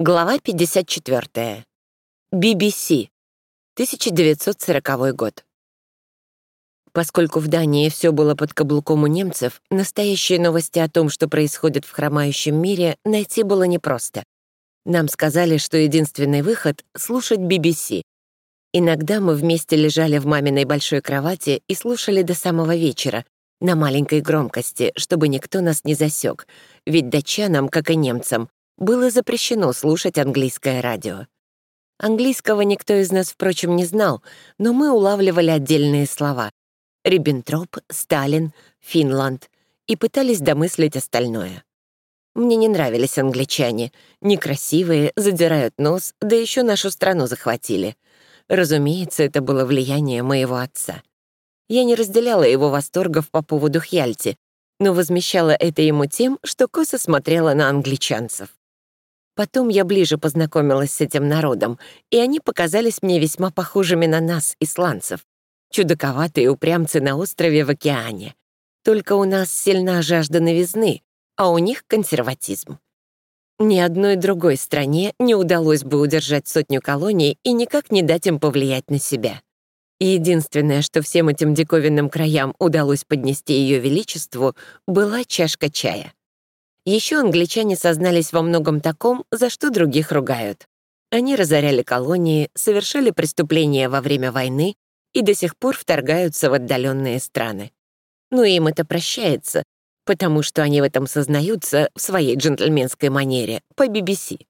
Глава 54. BBC. 1940 год. Поскольку в Дании все было под каблуком у немцев, настоящие новости о том, что происходит в хромающем мире, найти было непросто. Нам сказали, что единственный выход — слушать BBC. Иногда мы вместе лежали в маминой большой кровати и слушали до самого вечера, на маленькой громкости, чтобы никто нас не засек, ведь датчанам, как и немцам, было запрещено слушать английское радио. Английского никто из нас, впрочем, не знал, но мы улавливали отдельные слова — Риббентроп, Сталин, Финланд — и пытались домыслить остальное. Мне не нравились англичане. Некрасивые, задирают нос, да еще нашу страну захватили. Разумеется, это было влияние моего отца. Я не разделяла его восторгов по поводу Хьяльти, но возмещала это ему тем, что косо смотрела на англичанцев. Потом я ближе познакомилась с этим народом, и они показались мне весьма похожими на нас, исландцев. Чудаковатые упрямцы на острове в океане. Только у нас сильна жажда новизны, а у них консерватизм. Ни одной другой стране не удалось бы удержать сотню колоний и никак не дать им повлиять на себя. Единственное, что всем этим диковинным краям удалось поднести Ее Величеству, была чашка чая. Еще англичане сознались во многом таком, за что других ругают. Они разоряли колонии, совершали преступления во время войны и до сих пор вторгаются в отдаленные страны. Но им это прощается, потому что они в этом сознаются в своей джентльменской манере, по BBC.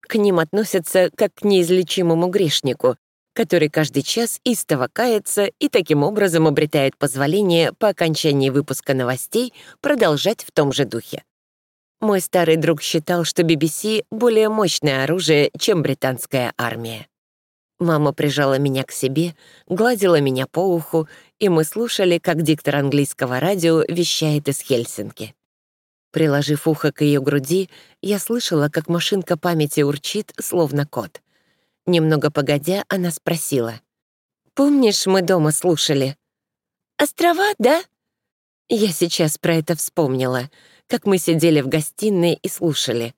К ним относятся как к неизлечимому грешнику, который каждый час истово кается и таким образом обретает позволение по окончании выпуска новостей продолжать в том же духе. Мой старый друг считал, что BBC — более мощное оружие, чем британская армия. Мама прижала меня к себе, гладила меня по уху, и мы слушали, как диктор английского радио вещает из Хельсинки. Приложив ухо к ее груди, я слышала, как машинка памяти урчит, словно кот. Немного погодя, она спросила. «Помнишь, мы дома слушали?» «Острова, да?» Я сейчас про это вспомнила — как мы сидели в гостиной и слушали.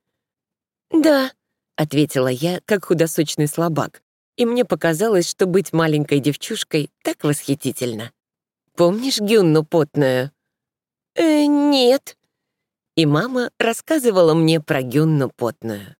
«Да», — ответила я, как худосочный слабак, и мне показалось, что быть маленькой девчушкой так восхитительно. «Помнишь Гюнну потную?» «Э, нет». И мама рассказывала мне про Гюнну потную.